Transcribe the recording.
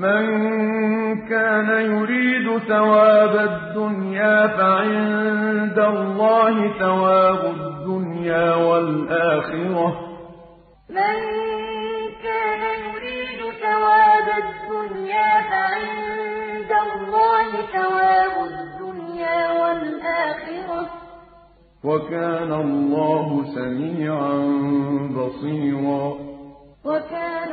مَن كَانَ يُرِيدُ ثَوَابَ الدُّنْيَا فَعِندَ اللَّهِ ثَوَابُ الدُّنْيَا وَالْآخِرَةِ ۚ. مَن كَانَ يُرِيدُ ثَوَابَ الدُّنْيَا فَعِندَ اللَّهِ ثَوَابُ الدُّنْيَا وَالْآخِرَةِ ۚ. وَكَانَ اللَّهُ سَمِيعًا بَصِيرًا. وَكَانَ